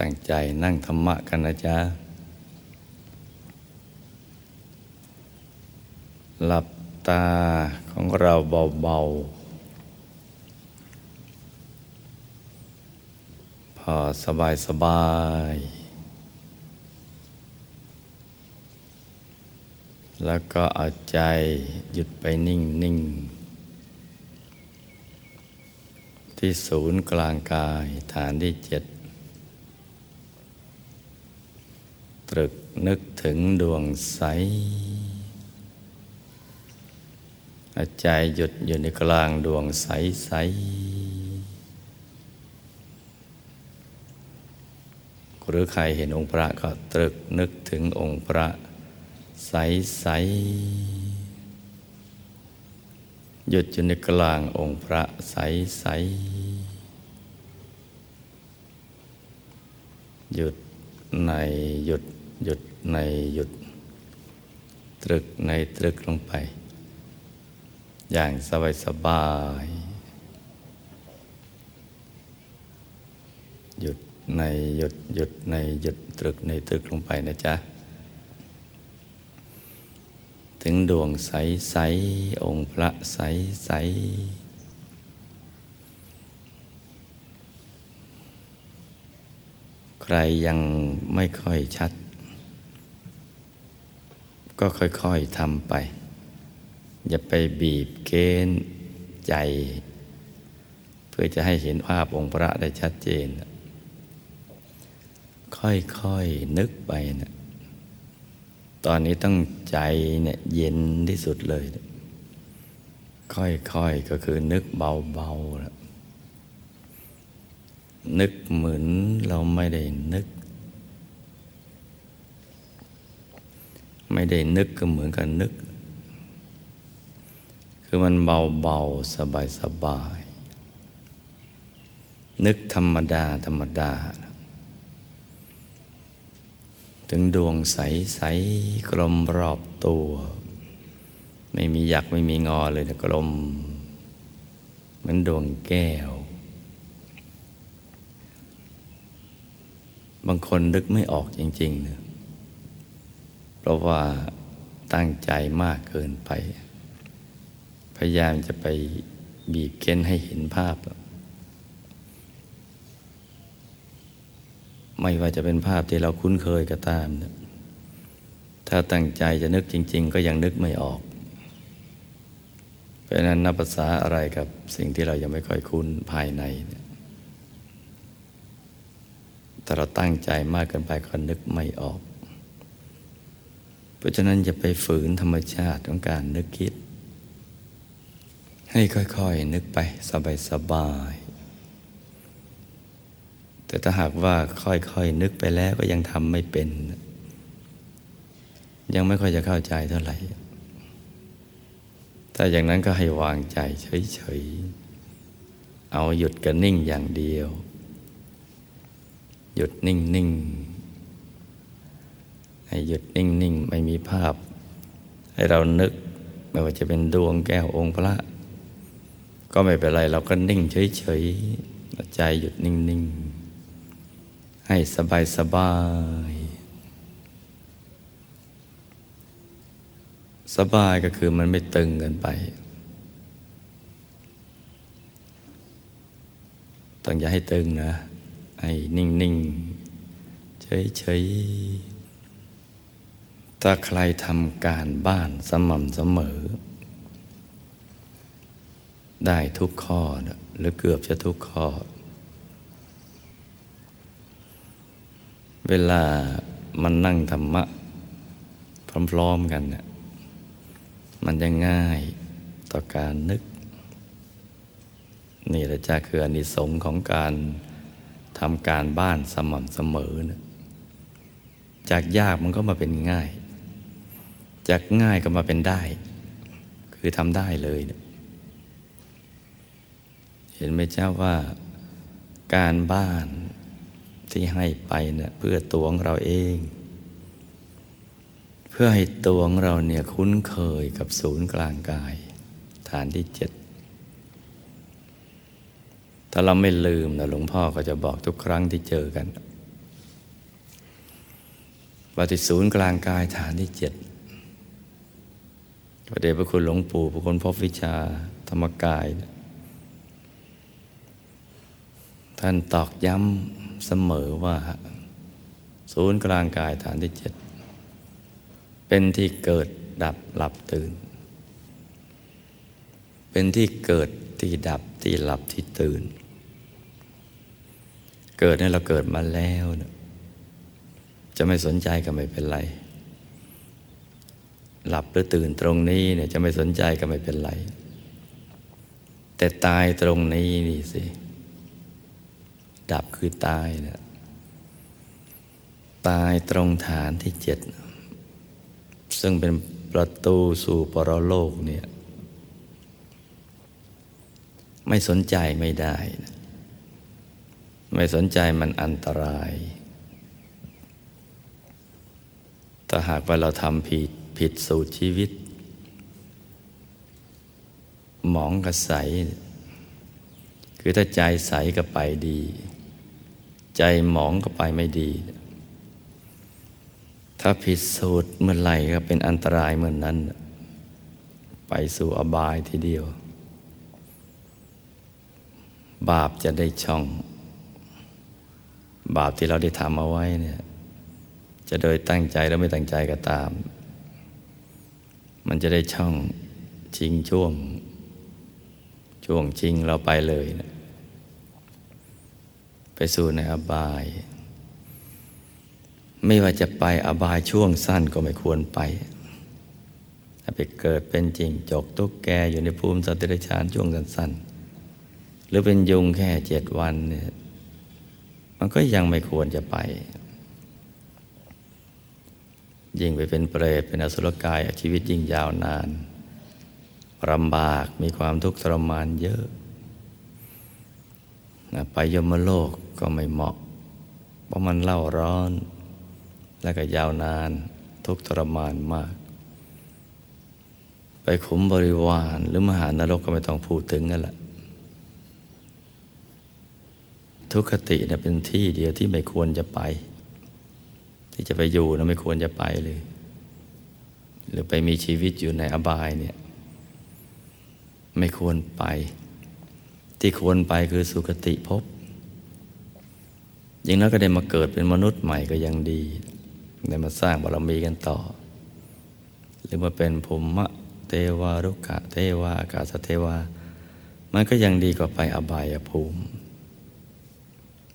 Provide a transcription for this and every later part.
ตั้งใจนั่งธรรมะกันนะจ๊ะ หลับตาของเราเบา ๆ พอสบายสบายแล้วก็เอาใจหยุดไปนิ่งนิ่งที่ศูนย์กลางกายฐานที่เจ็ด ตรึกนึกถึงดวงใสใจหยุดอยู่ในกลางดวงใสใสหรือใครเห็นองค์พระก็ตรึกนึกถึงองค์พระใสใสหยุดอยู่ในกลางองค์พระใสใสหยุดในหยุด หยุดในหยุด ตรึกในตรึกลงไป อย่างสบายสบาย หยุดในหยุดหยุดในหยุดตรึกในตรึกลงไปนะจ๊ะ ถึงดวงใสใสองค์พระใสใสใครยังไม่ค่อยชัด ก็ค่อยๆทำไป อย่าไปบีบเกณฑ์ใจ เพื่อจะให้เห็นภาพองค์พระได้ชัดเจน ค่อยๆนึกไปนะตอนนี้ต้องใจเนี่ยเย็นที่สุดเลยค่อยๆก็คือนึกเบาๆแล้วนึกเหมือนเราไม่ได้นึก ไม่ได้นึกก็เหมือนกับนึก คือมันเบาๆสบายๆนึกธรรมดา ธรรมดา ถึงดวงใสๆกลมรอบตัว ไม่มีหยักไม่มีงอเลยนะกลม เหมือนดวงแก้วบางคนนึกไม่ออกจริงๆนะ เพราะว่าตั้งใจมากเกินไป พยายามจะไปบีบเค้นให้เห็นภาพ ไม่ว่าจะเป็นภาพที่เราคุ้นเคยก็ตามนะถ้าตั้งใจจะนึกจริง ๆ ก็ยังนึกไม่ออก เพราะนั้นนับภาษาอะไรกับสิ่งที่เรายังไม่ค่อยคุ้นภายในแต่เราตั้งใจมากเกินไปก็นึกไม่ออก เพราะฉะนั้นจะไปฝืนธรรมชาติของการนึกคิด ให้ค่อยๆนึกไปสบายๆแต่ถ้าหากว่าค่อยๆนึกไปแล้วก็ยังทำไม่เป็น ยังไม่ค่อยจะเข้าใจเท่าไหร่ถ้าอย่างนั้นก็ให้วางใจเฉยๆ เอาหยุดกับนิ่งอย่างเดียว หยุดนิ่งนิ่ง ให้หยุดนิ่งนิ่งไม่มีภาพ ให้เรานึกไม่ว่าจะเป็นดวงแก้วองค์พระ ก็ไม่เป็นไรเราก็นิ่งเฉยๆใจหยุดนิ่งนิ่งให้สบายสบายสบายก็คือมันไม่ตึงเกินไป ต้องอย่าให้ตึงนะ ให้นิ่งนิ่งเฉยเฉย ถ้าใครทำการบ้านสม่ำเสมอ ได้ทุกข้อนะหรือเกือบจะทุกข้อ เวลามันนั่งธรรมะ พร้อมๆกันเนี่ยมันจะง่ายต่อการนึก นี่แหละจ้าคืออานิสงส์ของการทำการบ้านสม่ำเสมอนะจากยากมันก็มาเป็นง่าย จากง่ายก็มาเป็นได้ คือทำได้เลย เห็นไหมเจ้าว่าการบ้านที่ให้ไปเนะี่ยเพื่อตัวของเราเอง เพื่อให้ตัวของเราเนี่ยคุ้นเคยกับศูนย์กลางกาย ฐานที่เจ็ดถ้าเราไม่ลืมนะหลวงพ่อก็จะบอกทุกครั้งที่เจอกันปฏิศูนย์กลางกายฐานที่เจ็ด พระเดชพระคุณหลวงปู่พระคุณพบวิชาธรรมกาย ท่านตอกย้ำเสมอว่า ศูนย์กลางกายฐานที่เจ็ด เป็นที่เกิดดับหลับตื่น เป็นที่เกิดที่ดับที่หลับที่ตื่น เกิดเนี่ยเราเกิดมาแล้ว จะไม่สนใจก็ไม่เป็นไร หลับหรือตื่นตรงนี้เนี่ยจะไม่สนใจก็ไม่เป็นไร แต่ตายตรงนี้นี่สิ ดับคือตายนะตายตรงฐานที่เจ็ด ซึ่งเป็นประตูสู่ปรโลกเนี่ย ไม่สนใจไม่ได้นะไม่สนใจมันอันตราย ถ้าหากว่าเราทำผิด ผิดสูตรชีวิต หมองกับใส คือถ้าใจใสก็ไปดี ใจหมองก็ไปไม่ดี ถ้าผิดสูตรเมื่อไหร่ก็เป็นอันตรายเมื่อนนั้น ไปสู่อบายทีเดียว บาปจะได้ช่อง บาปที่เราได้ทำเอาไว้เนี่ยจะโดยตั้งใจแล้วไม่ตั้งใจก็ตาม มันจะได้ช่องชิงช่วง ช่วงชิงเราไปเลยนะไปสู่ในอบาย ไม่ว่าจะไปอบายช่วงสั้นก็ไม่ควรไปถ้าไปเกิดเป็นจริงจกตุ๊กแกอยู่ในภูมิสัตว์เดรัจฉานช่วงสั้นๆหรือเป็นยุงแค่เจ็ดวันเนี่ยมันก็ยังไม่ควรจะไป ยิ่งไปเป็นเปรตเป็นอสุรกายชีวิตยิ่งยาวนานลำบากมีความทุกข์ทรมานเยอะนะไปยมโลกก็ไม่เหมาะ เพราะมันเล่าร้อน และก็ยาวนานทุกทรมานมาก ไปขุมบริวารหรือมหานรกก็ไม่ต้องพูดถึงกันละทุกขตินะเป็นที่เดียวที่ไม่ควรจะไป ที่จะไปอยู่นะไม่ควรจะไปเลย หรือไปมีชีวิตอยู่ในอบายเนี่ย ไม่ควรไป ที่ควรไปคือสุคติภพยิ่งแล้วก็ได้มาเกิดเป็นมนุษย์ใหม่ก็ยังดี ได้มาสร้างบารมีกันต่อ หรือมาเป็นภูมิเทวารุกะเทวาอากาศเทวา มันก็ยังดีกว่าไปอบายภูมิ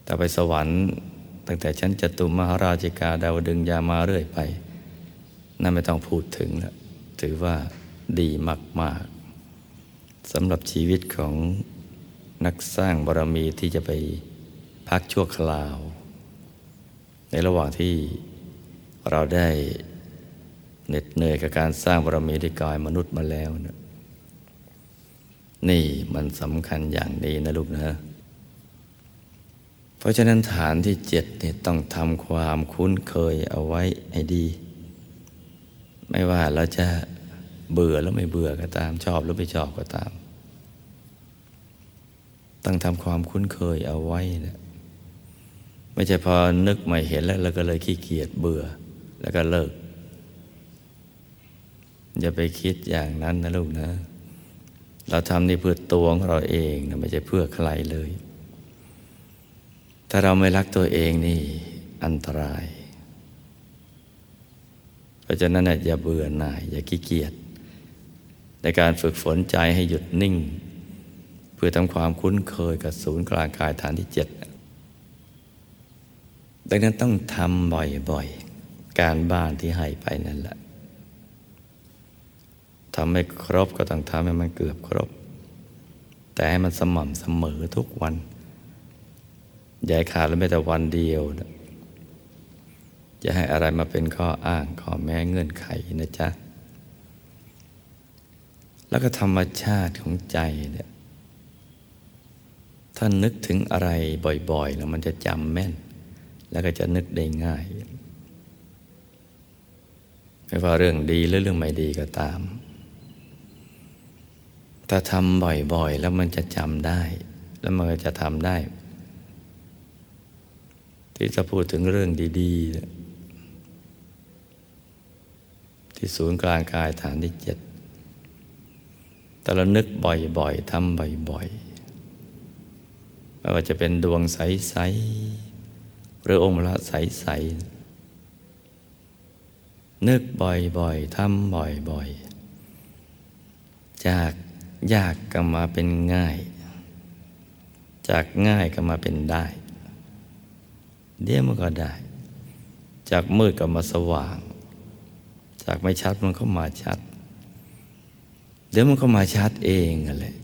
แต่ไปสวรรค์ ตั้งแต่ชั้นจตุมหาราชิกาดาวดึงยามาเรื่อยไป นั่นไม่ต้องพูดถึงแล้วถือว่าดีมากๆสำหรับชีวิตของนักสร้างบารมีที่จะไปพักชั่วคราว ในระหว่างที่เราได้เหน็ดเหนื่อยกับการสร้างบารมีด้วยกายมนุษย์มาแล้วนะนี่มันสำคัญอย่างนี้นะลูกนะ ราะฉะนั้นฐานที่เจ็ดเนี่ยต้องทำความคุ้นเคยเอาไว้ให้ดี ไม่ว่าเราจะเบื่อแล้วไม่เบื่อก็ตาม ชอบหรือไม่ชอบก็ตาม ต้องทำความคุ้นเคยเอาไว้นะไม่ใช่พอนึกม่เห็นแล้วเราก็เลยขี้เกียจเบื่อ แล้วก็เลิก อย่าไปคิดอย่างนั้นนะลูกนะ เราทำนี่เพื่อตัวของเราเองนะไม่ใช่เพื่อใครเลย ถ้าเราไม่รักตัวเองนี่อันตราย เพราะฉะนั้นอย่าเบื่อหน่าย อย่าขี้เกียจในการฝึกฝนใจให้หยุดนิ่ง เพื่อทำความคุ้นเคยกับศูนย์กลางกายฐานที่เจ็ดดังนั้นต้องทำบ่อยๆ การบ้านที่ให้ไปนั่นแหละทำไม่ครบก็ต้องทำให้มันเกือบครบ แต่ให้มันสม่ำเสมอทุกวัน ย่าขาดแล้วไม่แต่วันเดียวนะจะให้อะไรมาเป็นข้ออ้างข้อแม้เงื่อนไขนะจ๊ะ แล้วก็ธรรมชาติของใจเนี่ยถ้านึกถึงอะไรบ่อยๆ แล้วมันจะจำแม่น แล้วก็จะนึกได้ง่าย ไม่ว่าเรื่องดีหรือเรื่องไม่ดีก็ตาม ถ้าทำบ่อยๆ แล้วมันจะจำได้ แล้วมันก็จะทำได้ ที่จะพูดถึงเรื่องดีๆ ที่ศูนย์กลางกายฐานที่เจ็ดแต่เรานึกบ่อยๆทำบ่อยๆไม่ว่าจะเป็นดวงใสๆหรือองค์ละใสๆนึกบ่อยๆทำบ่อยๆ จากยากก็มาเป็นง่าย จากง่ายก็มาเป็นได้ เดี๋ยวมันก็ได้ จากมืดก็มาสว่าง จากไม่ชัดมันก็มาชัด เดี๋ยวมันก็มาชัดเองอะเลย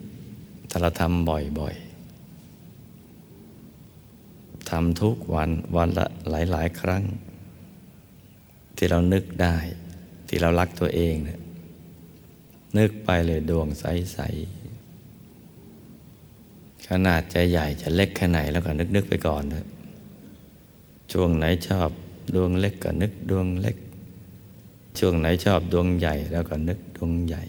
ถ้าเราทำบ่อยๆทำทุกวันวันละหลาย ๆ ครั้ง ที่เรานึกได้ ที่เรารักตัวเองเนี่ยนึกไปเลยดวงใส ๆ ขนาดจะใหญ่จะเล็กแค่ไหนแล้วก็นึก ๆ ไปก่อนเถอะ ช่วงไหนชอบดวงเล็กก็นึกดวงเล็ก ช่วงไหนชอบดวงใหญ่แล้วก็นึกดวงใหญ่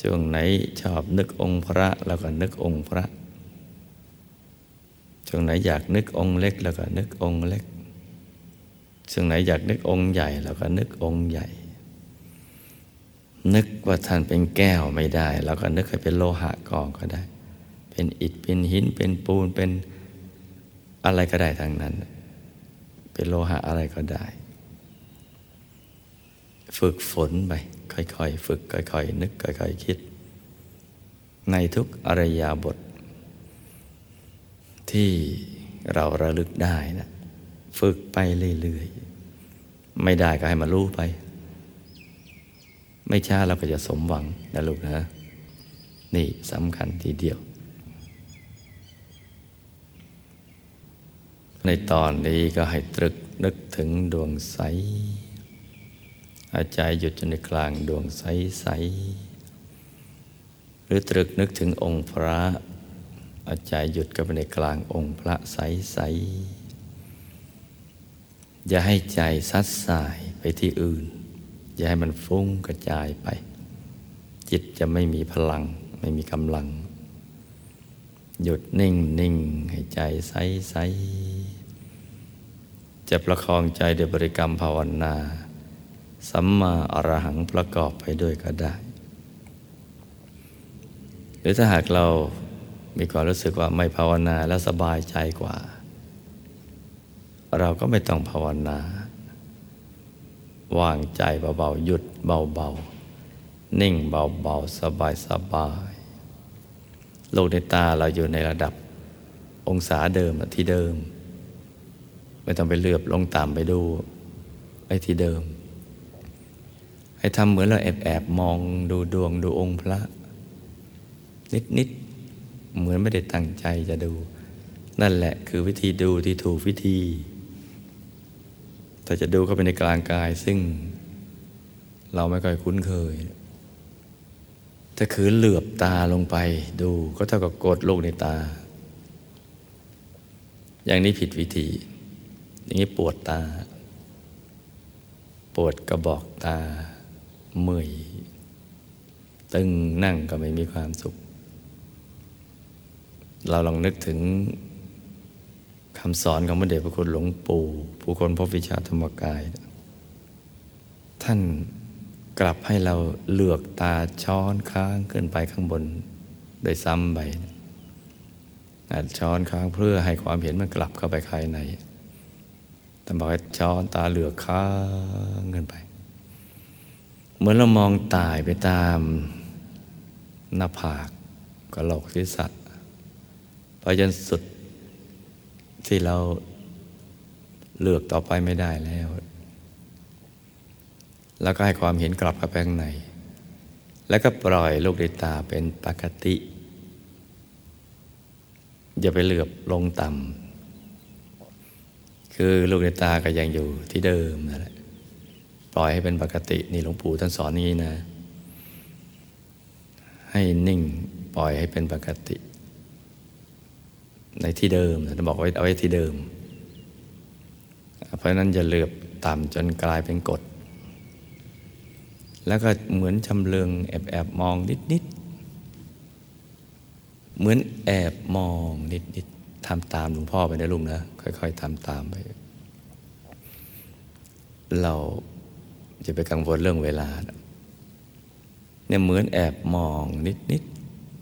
ช่วงไหนชอบนึกองค์พระแล้วก็นึกองค์พระ ช่วงไหนอยากนึกองค์เล็กแล้วก็นึกองค์เล็ก ช่วงไหนอยากนึกองค์ใหญ่แล้วก็นึกองค์ใหญ่ นึกว่าท่านเป็นแก้วไม่ได้เราก็นึกให้เป็นโลหะกอก็ได้ เป็นอิฐเป็นหินเป็นปูนเป็น อะไรก็ได้ทางนั้น เป็นโลหะอะไรก็ได้ ฝึกฝนไปค่อยๆ ฝึกค่อยๆ นึกค่อยๆ คิด ในทุกอริยาบท ที่เราระลึกได้นะฝึกไปเรื่อยๆ ไม่ได้ก็ให้มารู้ไป ไม่ช้าเราก็จะสมหวังนะลูกนะ นี่สำคัญทีเดียว ในตอนนี้ก็ให้ตรึกนึกถึงดวงใสอาใจหยุดอยู่ในกลางดวงใสใสหรือตรึกนึกถึงองค์พระ อาใจหยุดก็ไปในกลางองค์พระใสใสอย่าให้ใจซัดสายไปที่อื่น อย่าให้มันฟุ้งกระจายไป จิตจะไม่มีพลังไม่มีกำลัง หยุดนิ่งนิ่งให้ใจใสใส จะประคองใจด้วยบริกรรมภาวนา สัมมาอรหังประกอบไปด้วยก็ได้ หรือถ้าหากเรามีความรู้สึกว่าไม่ภาวนาแล้วสบายใจกว่า เราก็ไม่ต้องภาวนา วางใจเบาๆหยุดเบาๆ นิ่งเบาๆ สบายๆโลกในตาเราอยู่ในระดับองศาเดิมที่เดิม ไม่ต้องไปเลือบลงต่ำไปดูไอ้ที่เดิม ให้ทำเหมือนเราแอบแอบมองดูดวงดูองค์พระ นิดนิดเหมือนไม่ได้ตั้งใจจะดู นั่นแหละคือวิธีดูที่ถูกวิธี แต่จะดูเข้าไปในกลางกายซึ่ง เราไม่ค่อยคุ้นเคยถ้าคือเหลือบตาลงไปดูก็เท่ากับกดลูกในตา อย่างนี้ผิดวิธี อย่างนี้ปวดตา ปวดกระบอกตาเมื่อยตึงนั่งก็ไม่มีความสุข เราลองนึกถึงคำสอนของพระเดชพระคุณหลวงปู่ผู้คนพบวิชาธรรมกาย ท่านกลับให้เราเลือกตาช้อนค้างขึ้นไปข้างบนโดยซ้ำไปช้อนค้างเพื่อให้ความเห็นมันกลับเข้าไปภายใน แต่บอกให้ช้อนตาเหลือกค้างขึ้นไป เหมือนเรามองตายไปตามหน้าผากกระโหลกศีรษะไปจนสุดที่เราเลือกต่อไปไม่ได้แล้ว แล้วก็ให้ความเห็นกลับเข้าไปข้างใน แล้วก็ปล่อยลูกในตาเป็นปกติ อย่าไปเหลือบลงต่ำ คือลูกในตาก็ยังอยู่ที่เดิมนั่นแหละปล่อยให้เป็นปกตินี่หลวงปู่ท่านสอนนี้นะ ให้นิ่งปล่อยให้เป็นปกติ ในที่เดิมท่านบอกไว้เอาไว้ที่เดิม เพราะนั้นอย่าเหลือบต่ำจนกลายเป็นกฎแล้วก็เหมือนชำเลืองแอบแอบมองนิดนิดเหมือนแอบมองนิดนิด ทำตามหลวงพ่อไปนะลุงนะ ค่อย ๆทำตามไป เราจะไปกังวลเรื่องเวลาเนี่ยเหมือนแอบมองนิด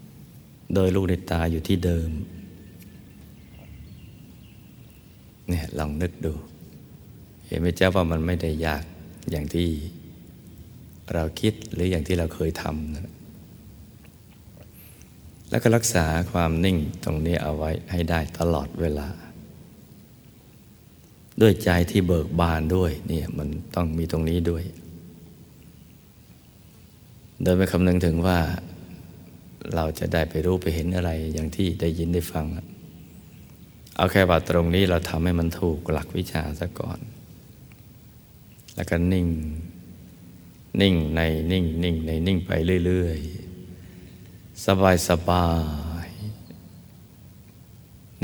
ๆ โดยลูกในตาอยู่ที่เดิม เนี่ยลองนึกดู เห็นไหมเจ้าว่ามันไม่ได้ยากอย่างที่เราคิดหรืออย่างที่เราเคยทำนะ แล้วก็รักษาความนิ่งตรงนี้เอาไว้ให้ได้ตลอดเวลา ด้วยใจที่เบิกบานด้วยเนี่ยมันต้องมีตรงนี้ด้วย โดยไม่คำนึงถึงว่าเราจะได้ไปรู้ไปเห็นอะไรอย่างที่ได้ยินได้ฟัง เอาแค่ว่าตรงนี้เราทำให้มันถูกหลักวิชาซะก่อน แล้วก็นิ่ง นิ่งในนิ่งนิ่งในนิ่งไปเรื่อย ๆ สบายสบาย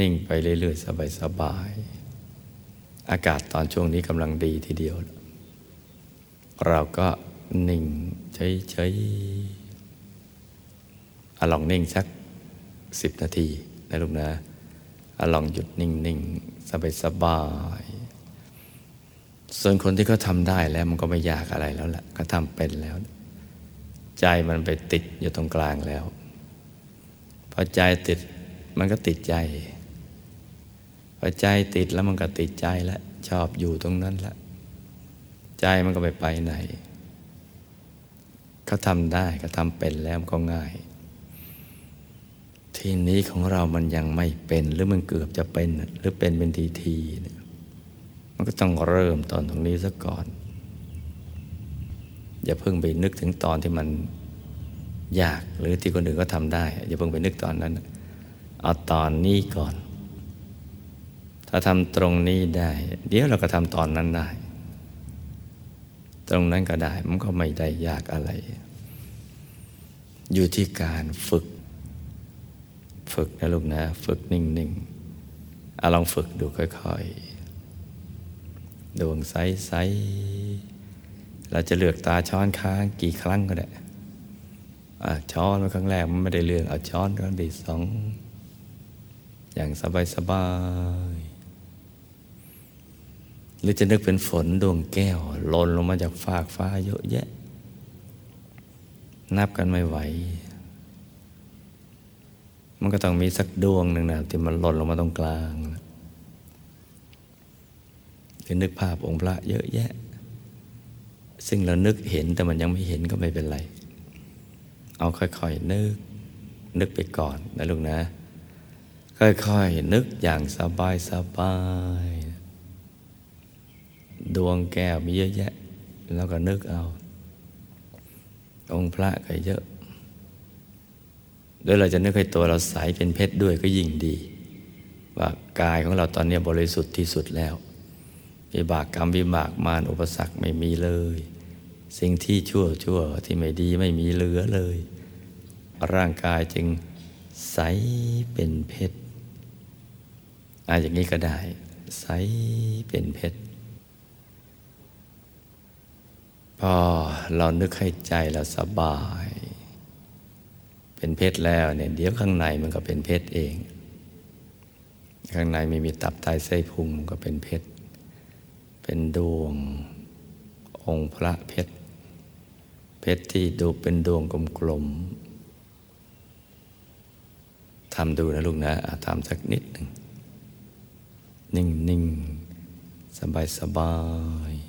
นิ่งไปเรื่อยๆ สบายสบาย อากาศตอนช่วงนี้กำลังดีทีเดียว เราก็นิ่งเฉยๆอะลองนิ่งสักสิบนาทีนะลูกนะอะลองหยุดนิ่งๆ สบายๆส่วนคนที่เขาทำได้แล้วมันก็ไม่ยากอะไรแล้วแหละก็ทำเป็นแล้ว ใจมันไปติดอยู่ตรงกลางแล้ว พอใจติดมันก็ติดใจ พอใจติดแล้วมันก็ติดใจแล้วชอบอยู่ตรงนั้นละใจมันก็ไปไปไหนเขาทำได้เขาทำเป็นแล้วก็ง่าย ทีนี้ของเรามันยังไม่เป็น หรือมันเกือบจะเป็นหรือเป็นเป็นทีทีเนี่ยมันก็ต้องเริ่มตอนตรงนี้ซะก่อน อย่าเพิ่งไปนึกถึงตอนที่มัน ยากหรือที่คนอื่นก็ทำได้ อย่าเพิ่งไปนึกตอนนั้น เอาตอนนี้ก่อน ถ้าทำตรงนี้ได้ เดี๋ยวเราก็ทำตอนนั้นได้ ตรงนั้นก็ได้ มันก็ไม่ได้ยากอะไร อยู่ที่การฝึก ฝึกนะลูกนะ ฝึกนิ่งๆเอะลองฝึกดูค่อยๆดวงใสๆเราจะเลือกตาช้อนค้างกี่ครั้งก็ได้ ช้อนมาครั้งแรกมันไม่ได้เลื่อกเอาช้อนครั้งที่สองอย่างสบายๆหรือจะนึกเป็นฝนดวงแก้วหล่นลงมาจากฟากฟ้าเยอะแยะ นับกันไม่ไหว มันก็ต้องมีสักดวงหนึ่งนะที่มันหล่นลงมาตรงกลางหรือนึกภาพองค์พระเยอะแยะ ซึ่งเรานึกเห็นแต่มันยังไม่เห็นก็ไม่เป็นไร เอาค่อยๆนึก นึกไปก่อนนะลูกนะ ค่อยๆนึกอย่างสบายสบายดวงแก้วมีเยอะแยะ แล้วก็นึกเอา องค์พระก็เยอะโดยเราจะนึกให้ตัวเราใสเป็นเพชรด้วยก็ยิ่งดี ว่ากายของเราตอนนี้บริสุทธิ์ที่สุดแล้ววิบากกรรมวิบากมารอุปสรรคไม่มีเลย สิ่งที่ชั่วชั่วที่ไม่ดีไม่มีเหลือเลย ร่างกายจึงใสเป็นเพชรอาอย่างนี้ก็ได้ ใสเป็นเพชรพอเรานึกให้ใจเราสบาย เป็นเพชรแล้วเนี่ยเดี๋ยวข้างในมันก็เป็นเพชรเอง ข้างในไม่มีตับไตไส้พุงก็เป็นเพชร เป็นดวง องค์พระเพชร เพชรที่ดูเป็นดวงกลมๆทำดูนะลูกนะทำสักนิดหนึ่ง นิ่ง ๆ สบายๆ